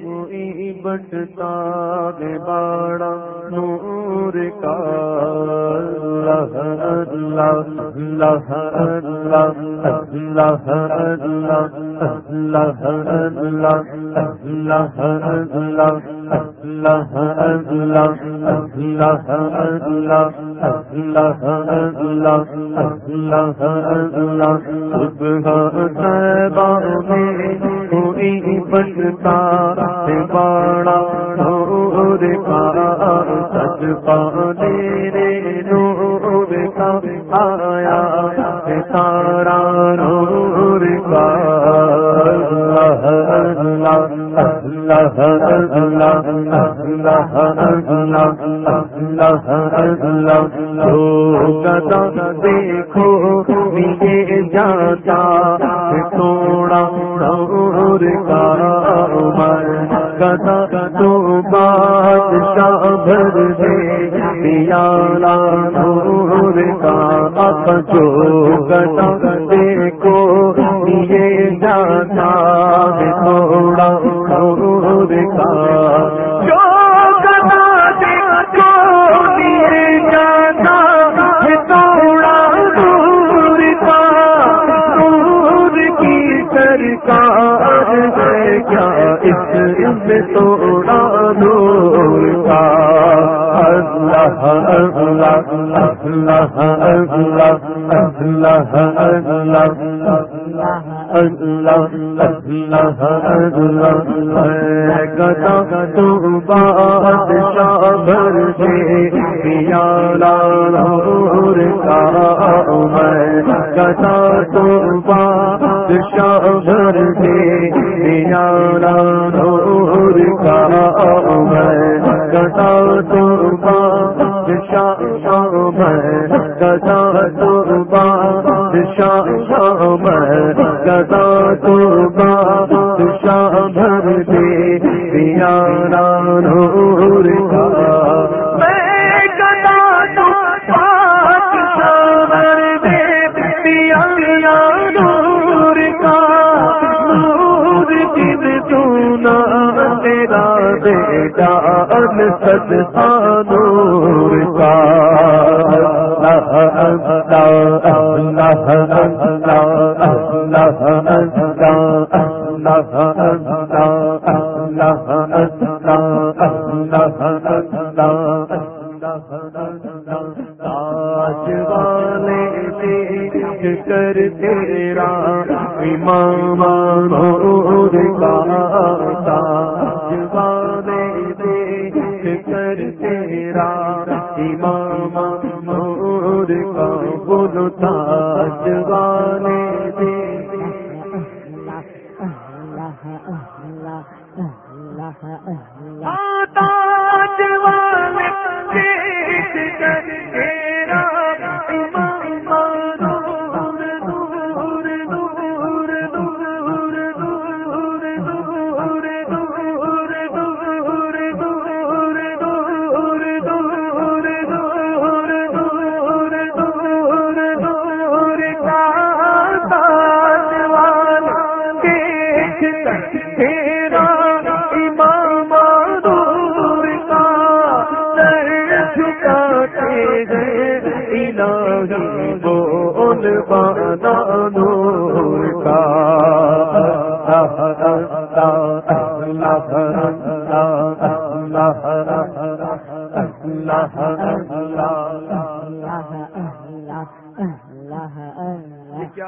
کوئی بٹتا باڑا نور کا اللہ اللہ اللہ اللہ کوئی بنتا باڑا نور کا سج پانے رے نور آیا تارا نور کا اللہ اللہ اللہ اللہ اللہ اللہ گدا تو بادشاہ بھر دے۔ پیالا نور کا اب جو گدا دیکھو یہ جاتا تھوڑا اور کا جو گدا دیکھو یہ جاتا تھوڑا دور کا دور کی سرکار ہے۔ کیا اس میں توڑا دور کا اللہ اللہ اللہ اللہ اللہ اللہ اللہ گدا تو بادشاہ بھر دے پیا لور کا میں گدا تو بادشاہ بھر میں کٹا دشا شا میں کٹا تو با دشا شا میں کٹا تو با دشا بھر دے دیا نور کا میرا بیٹا ان سد سانور کا۔ کر تیرا امام نور کا۔ دے کر تیرا امام مور کا بولتا جوانے دے اللہ اللہ اللہ اللہ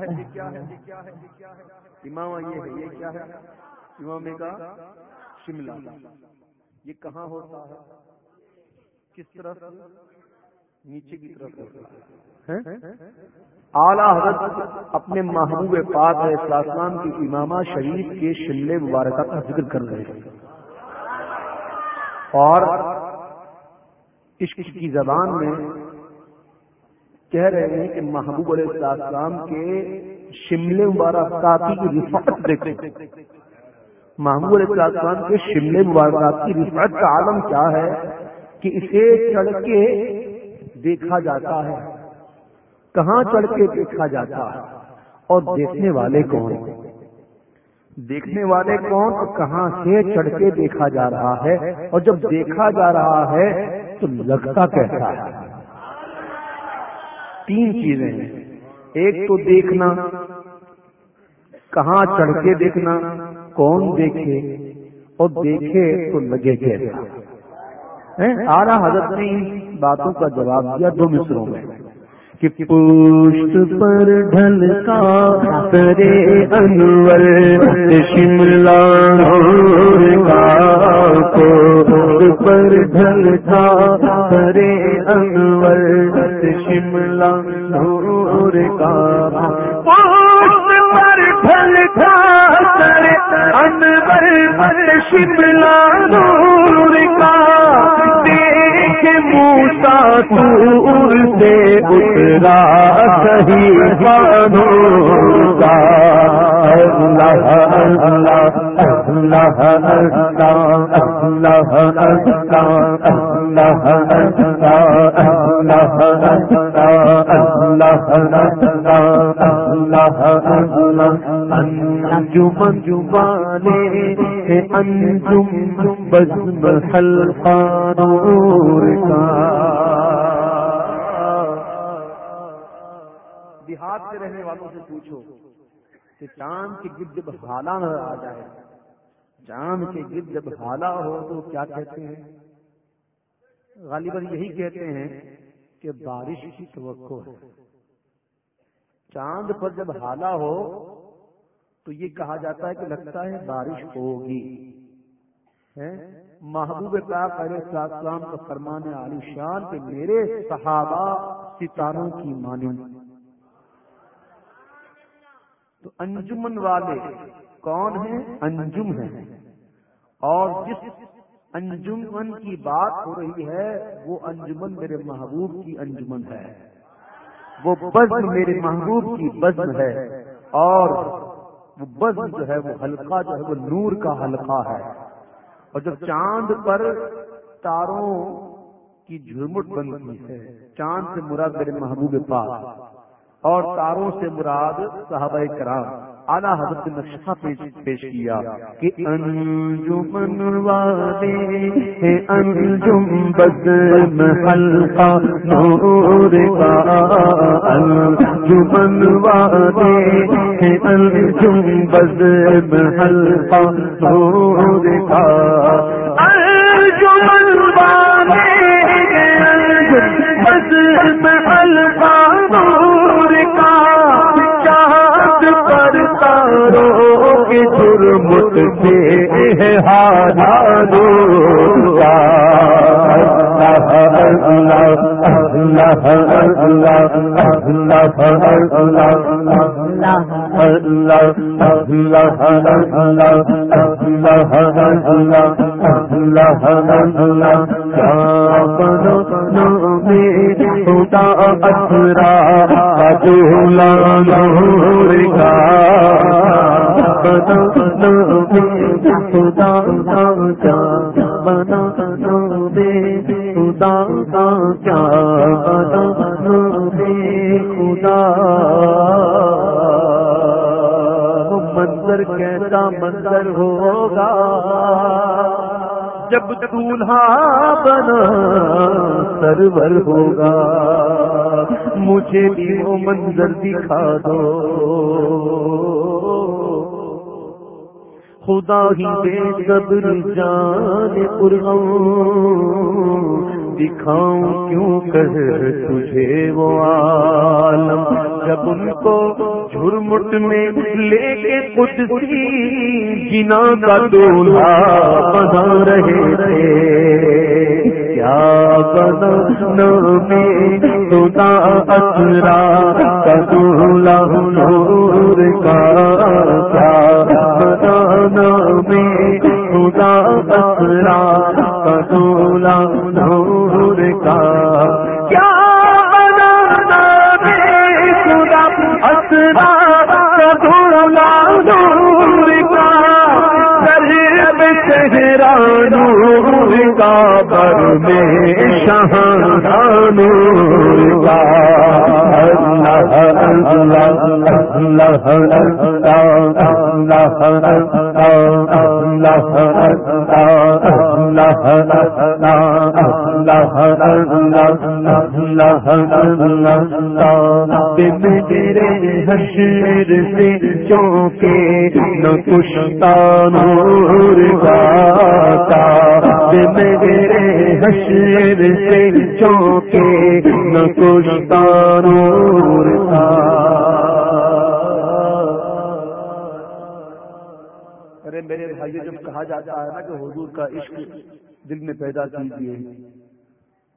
ہے امام یہ ہے یہ کیا ہے امام کا۔ شملہ یہ کہاں ہوتا ہے؟ کس طرف؟ نیچے کی طرف ہوتا ہے۔ اعلیٰ حضرت اپنے محبوب پاک علیہ السلام کی امامہ شریف کے شملے مبارکہ کا ذکر کر رہے ہیں۔ اور عشق کی زبان میں کہہ رہے ہیں کہ محبوب علیہ السلام کے شملے مبارکاتی کی رفعت دیکھیں محبوب علیہ السلام کے شملے مبارکات کی رفعت کا عالم کیا ہے کہ اسے چڑھ کے دیکھا جاتا ہے۔ کہاں چڑھ کے دیکھا جاتا ہے اور دیکھنے والے کون دیکھنے والے کون تو کہاں سے چڑھ کے دیکھا جا رہا ہے؟ اور جب دیکھا جا رہا ہے تو لگتا کیسا ہے؟ تین چیزیں ہیں۔ ایک تو دیکھنا، کہاں چڑھ کے دیکھنا، کون دیکھے، اور دیکھے تو لگے کیسا۔ آرا حضرت نے ان باتوں کا جواب دیا دو مصروں میں۔ کہ پوشت پر ڈھلکا کرے انور شملہ پوشت پر ڈھلکا کرے انور شملہ نور کا پوشت پر ڈھلکا انور پر شملہ نور کا دیکھ موسا تور سے اترا صحیح بانو کا اللہ اللہ اللہ اللہ اللہ اللہ انجمن جمانے انجم بزم کا دیہات سے رہنے والوں سے پوچھو کہ چاند کے گرد جب حالہ نظر آ جائے چاند کے گرد جب حالہ ہو تو کیا کہتے ہیں غالباً یہی کہتے ہیں کہ بارش کی توقع ہے۔ چاند پر جب حالہ ہو تو یہ کہا جاتا ہے کہ لگتا ہے بارش ہوگی۔ محبوب پاک علیہ السلام کا فرمان علی شان کہ میرے صحابہ ستاروں کی مانند تو انجمن والے کون ہیں؟ انجم ہیں۔ اور جس انجمن کی بات ہو رہی ہے وہ انجمن میرے محبوب کی انجمن ہے۔ وہ بزم میرے محبوب کی بزم ہے۔ اور وہ بزم جو ہے وہ حلقہ جو ہے وہ نور کا حلقہ ہے۔ اور جب چاند پر تاروں کی جھرمٹ بنتی ہے چاند سے مراد میرے محبوب پاس اور تاروں سے مراد صحابہ کرام۔ اعلیٰ حضرت نقشہ پیش, پیش کیا کہ انجمن والے انجم بدم حلقہ نور کا انجمن والے انجم بدم حلقہ نور کا انجمن والے بدم حلقہ تارو کی جرمت سے ہے ہارا کا اللہ بنا دے خدا خدا منظر کیسا منظر ہوگا؟ جب دولہا بنا، سرور ہوگا۔ مجھے بھی وہ منظر دکھا دو۔ خدا ہی بے قدر جان پرغم۔ دکھاؤں کیوں کہ تجھے وہ عالم؟ جب ان کو جھرمٹ میں لے کے قدسی جنا کا دولہا بنا رہے تھے۔ کیا بنا میں خدا اثرا کا دولا نور کا؟ کیا بنا میں خدا اثرا اثرا کا میں کا اللہ میرے حشر سے چونکے نہ کشتا نور گاتا میرے حشر سے چونکے نہ کشتا نور کہا جاتا ہے نا کہ حضور کا عشق دل میں پیدا کیجیے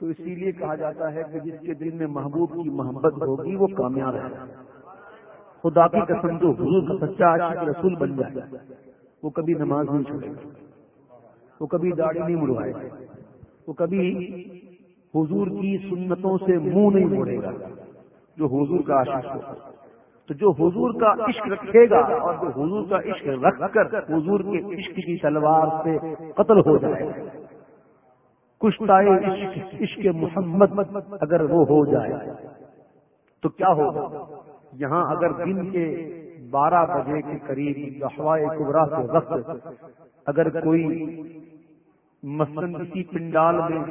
تو اسی لیے کہا جاتا ہے کہ جس کے دل میں محبوب کی محبت ہوگی وہ کامیاب ہے۔ خدا کی قسم جو حضور کا سچا عاشق رسول بن جائے، وہ کبھی نماز نہیں چھوڑے گا۔ وہ کبھی داڑھی نہیں مڑوائے گا۔ وہ کبھی حضور کی سنتوں سے منہ نہیں موڑے گا جو حضور کا عاشق ہوگا تو جو حضور کا عشق رکھے گا اور جو حضور کا عشق رکھ کر حضور کے عشق کی تلوار سے قتل ہو جائے گا۔ کشتائے عشق عشق محمد اگر وہ ہو جائے، تو کیا ہوگا؟ یہاں اگر دن کے بارہ بجے کے قریب ہوائے کبرا کے وقت اگر کوئی مثلاً کسی پنڈال میں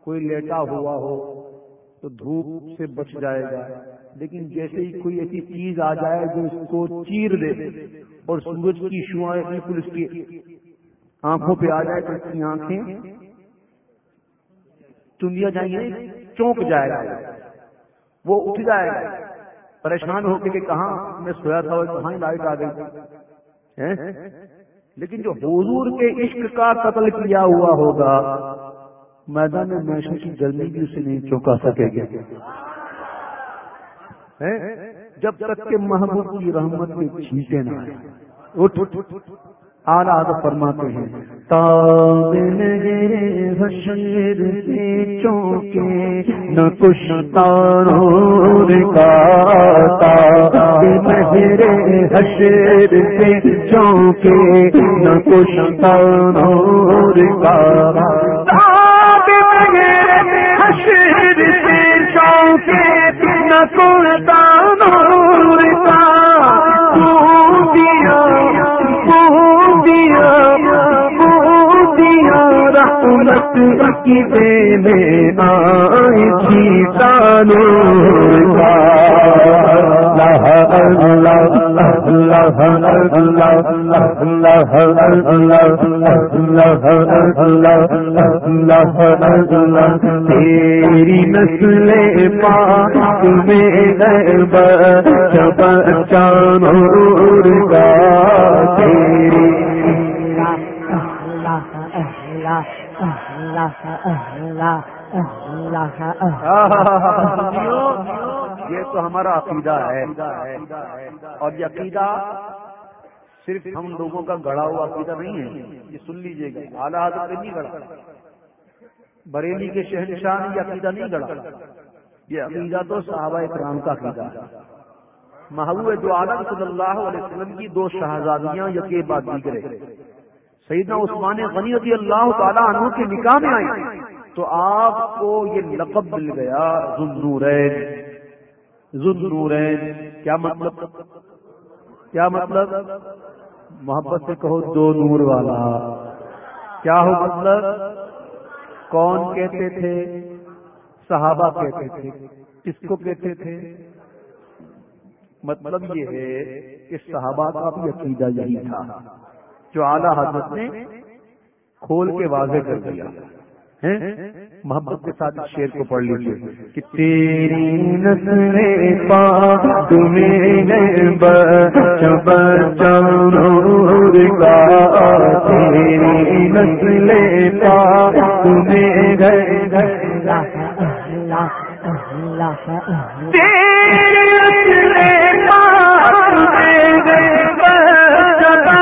کوئی لیٹا ہوا ہو، تو دھوپ سے بچ جائے گا۔ لیکن جیسے ہی کوئی ایسی چیز آ جائے جو اس کو چیر دے اور سورج کی شوائیں بالکل اس کی آنکھوں پہ آ جائے تو اس کی آنکھیں چندیا جائیں گے چونک جائے۔ گا وہ اٹھ جائے۔ گا پریشان ہو کے کہ کہاں میں سویا تھا کہاں لائٹ آ گئی۔ لیکن جو حضور کے عشق کا قتل کیا ہوا ہوگا میدان میشن کی گرمی بھی اسے نہیں چونکا سکے گا جب تک کہ محبوب کی رحمت میں چھینٹے نہ آئے اٹھ۔ آلہ فرماتے ہیں، تاب میرے حشر سے چونکے، نہ کچھ تارور کا تاب میرے حشر سے چونکے، نہ کچھ تارور کا نہ کی دینے آئی تھی تانو کا تیری نسل پاک میں چانور کا تیری۔ اللہ۔ یہ تو ہمارا عقیدہ ہے۔ اور یہ عقیدہ صرف ہم لوگوں کا گڑا ہوا عقیدہ نہیں ہے۔ یہ سن لیجیے گا اعلیٰ حضرت نہیں گڑا۔ بریلی کے شہنشاہ نے یہ عقیدہ نہیں گڑا۔ یہ عقیدہ تو صحابہ کرام کا عقیدہ ہے۔ محبوب جو عالم صلی اللہ علیہ وسلم کی دو شہزادیاں یقین بات دیگرے سیدنا عثمان غنی رضی اللہ تعالیٰ عنہ کے نکاح میں آئی تو آپ کو یہ لقب مل گیا ذنورین ذنورین کیا مطلب؟ کیا مطلب؟ محبت سے کہو دو نور والا۔ کیا ہو مطلب؟ کون کہتے تھے؟ صحابہ کہتے تھے۔ کس کو کہتے تھے؟ مطلب یہ ہے کہ صحابہ کا بھی عقیدہ یہی تھا۔ جو اعلیٰ حضرت نے کھول کے واضح کر دیا محبت کے ساتھ شیر کو پڑھ لیجیے کہ تیری نسل پا تمہیں کا تیری نسل پا تمہیں تیری نسل پا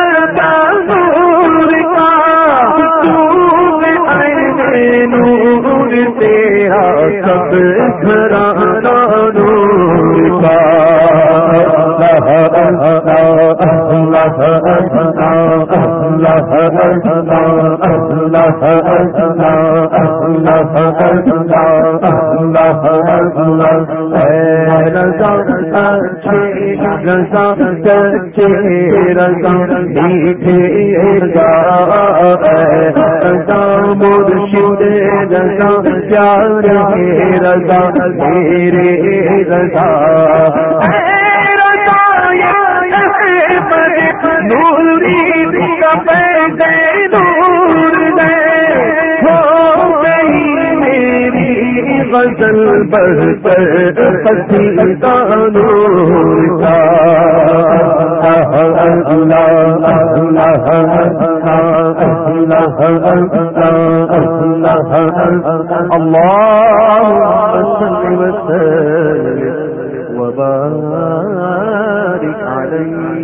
نور تیرا سب گھرانا نور کا مرشد رضا پیار رضا میرے رضا نوری ہو گئی میری غزل بڑھ پر پتی نور کا اللہ صل وبارك عليه